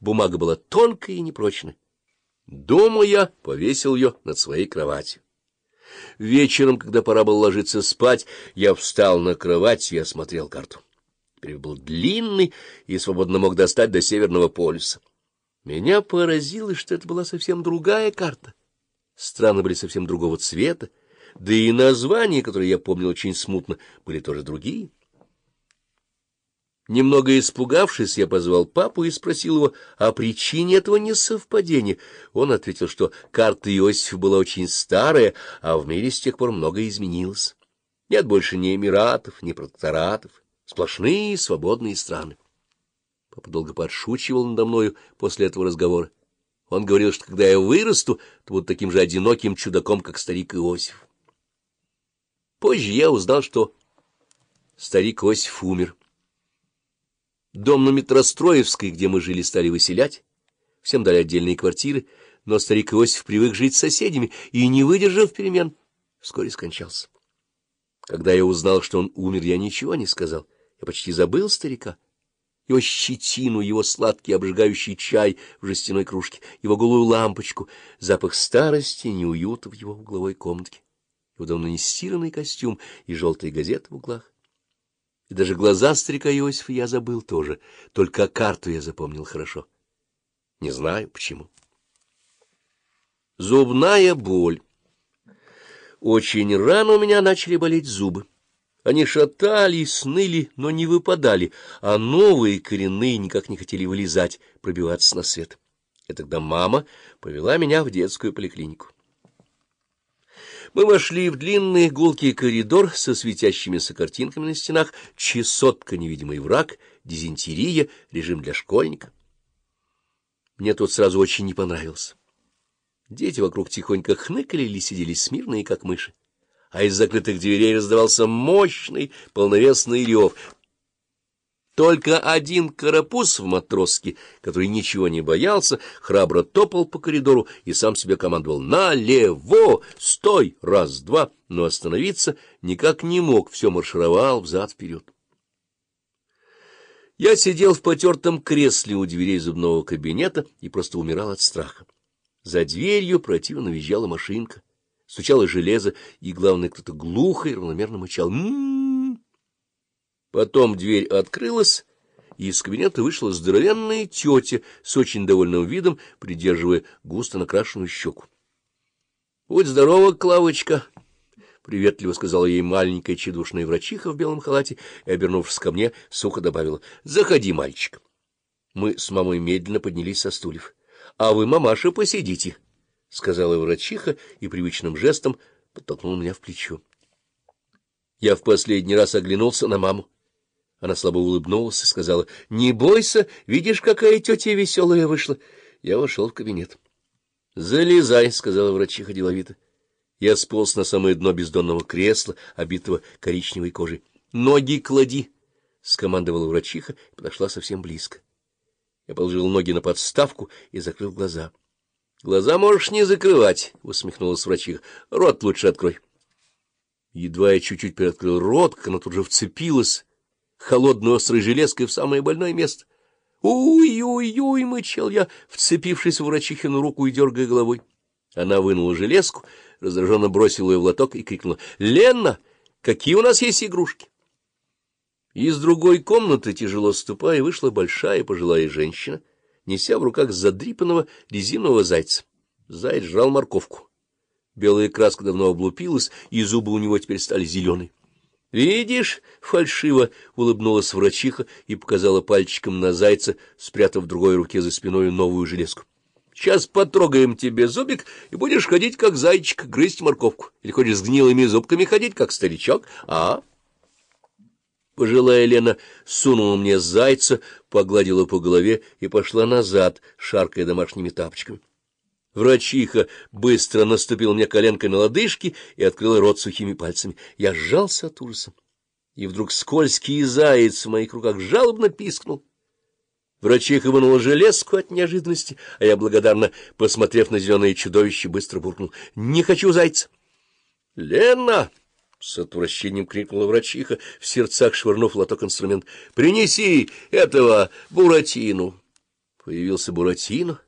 бумага была тонкая и непрочная. Дома я повесил ее над своей кроватью. Вечером, когда пора было ложиться спать, я встал на кровать и осмотрел карту. Теперь был длинный и свободно мог достать до Северного полюса. Меня поразило, что это была совсем другая карта. Страны были совсем другого цвета, да и названия, которые я помнил очень смутно, были тоже другие. Немного испугавшись, я позвал папу и спросил его о причине этого несовпадения. Он ответил, что карта Иосифа была очень старая, а в мире с тех пор многое изменилось. Нет больше ни эмиратов, ни протекторатов, сплошные свободные страны. Папа долго подшучивал надо мною после этого разговора. Он говорил, что когда я вырасту, то буду таким же одиноким чудаком, как старик Иосиф. Позже я узнал, что старик Иосиф умер. Дом на Метростроевской, где мы жили, стали выселять. Всем дали отдельные квартиры, но старик Иосиф привык жить с соседями и, не выдержав перемен, вскоре скончался. Когда я узнал, что он умер, я ничего не сказал. Я почти забыл старика. Его щетину, его сладкий обжигающий чай в жестяной кружке, его голую лампочку, запах старости и неуюта в его угловой комнатке, его давно не костюм и желтые газеты в углах. И даже глаза старика Иосифа я забыл тоже, только карту я запомнил хорошо. Не знаю, почему. Зубная боль. Очень рано у меня начали болеть зубы. Они шатались, сныли, но не выпадали, а новые коренные никак не хотели вылезать, пробиваться на свет. И тогда мама повела меня в детскую поликлинику. Мы вошли в длинный гулкий коридор со светящимися картинками на стенах, чесотка, невидимый враг, дизентерия, режим для школьника. Мне тут сразу очень не понравился. Дети вокруг тихонько хныкали или сидели смирные, как мыши, а из закрытых дверей раздавался мощный полновесный рев — только один карапуз в матроске, который ничего не боялся, храбро топал по коридору и сам себе командовал «Налево! Стой! Раз-два!» Но остановиться никак не мог, все маршировал взад-вперед. Я сидел в потертом кресле у дверей зубного кабинета и просто умирал от страха. За дверью противно визжала машинка, стучало железо, и, главное, кто-то глухо и равномерно мычал «М-м-м!» Потом дверь открылась, и из кабинета вышла здоровенная тетя с очень довольным видом, придерживая густо накрашенную щеку. — Будь здорова, Клавочка! — приветливо сказала ей маленькая чедушная врачиха в белом халате и, обернувшись ко мне, сухо добавила. — Заходи, мальчик. Мы с мамой медленно поднялись со стульев. — А вы, мамаша, посидите, — сказала врачиха и привычным жестом подтолкнула меня в плечо. Я в последний раз оглянулся на маму. Она слабо улыбнулась и сказала, — Не бойся, видишь, какая тетя веселая вышла. Я вошел в кабинет. — Залезай, — сказала врачиха деловито. Я сполз на самое дно бездонного кресла, обитого коричневой кожей. — Ноги клади, — скомандовала врачиха и подошла совсем близко. Я положил ноги на подставку и закрыл глаза. — Глаза можешь не закрывать, — усмехнулась врачиха. — Рот лучше открой. Едва я чуть-чуть приоткрыл рот, как она тут же вцепилась холодной острой железкой в самое больное место. «Уй-уй-уй!» — мычал я, вцепившись в врачихину руку и дергая головой. Она вынула железку, раздраженно бросила ее в лоток и крикнула. «Лена, какие у нас есть игрушки?» Из другой комнаты, тяжело ступая, вышла большая пожилая женщина, неся в руках задрипанного резинового зайца. Заяц жрал морковку. Белая краска давно облупилась, и зубы у него теперь стали зеленые. — Видишь, — фальшиво улыбнулась врачиха и показала пальчиком на зайца, спрятав в другой руке за спиной новую железку. — Сейчас потрогаем тебе зубик, и будешь ходить, как зайчик, грызть морковку. Или хочешь с гнилыми зубками ходить, как старичок, а? Пожилая Лена сунула мне зайца, погладила по голове и пошла назад, шаркая домашними тапочками. Врачиха быстро наступила мне коленкой на лодыжки и открыла рот сухими пальцами. Я сжался от ужаса. И вдруг скользкий заяц в моих руках жалобно пискнул. Врачиха вынула железку от неожиданности, а я, благодарно посмотрев на зеленое чудовище, быстро буркнул. — Не хочу зайца. — Лена! — с отвращением крикнула врачиха, в сердцах швырнув лоток инструмент. — Принеси этого Буратину. Появился Буратино